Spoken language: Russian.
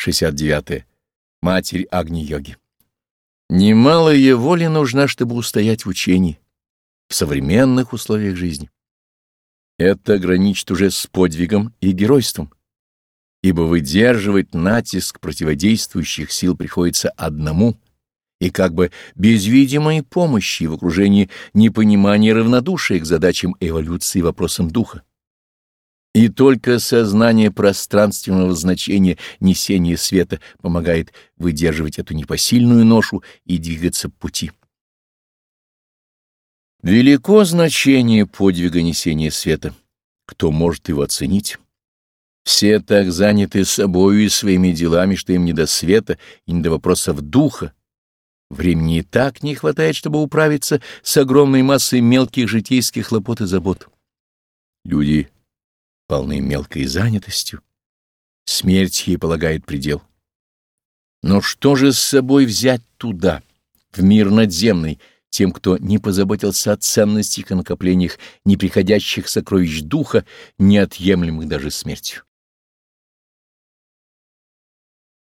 69. -е. Матерь Агни-йоги. Немалая воля нужна, чтобы устоять в учении, в современных условиях жизни. Это граничит уже с подвигом и геройством, ибо выдерживать натиск противодействующих сил приходится одному, и как бы без видимой помощи в окружении непонимания и равнодушия к задачам эволюции и вопросам духа. И только сознание пространственного значения несения света помогает выдерживать эту непосильную ношу и двигаться по пути. Велико значение подвига несения света. Кто может его оценить? Все так заняты собою и своими делами, что им не до света и не до вопросов духа. Времени и так не хватает, чтобы управиться с огромной массой мелких житейских хлопот и забот. Люди полны мелкой занятостью. Смерть ей полагает предел. Но что же с собой взять туда, в мир надземный, тем, кто не позаботился о ценностях и накоплениях неприходящих сокровищ духа, неотъемлемых даже смертью?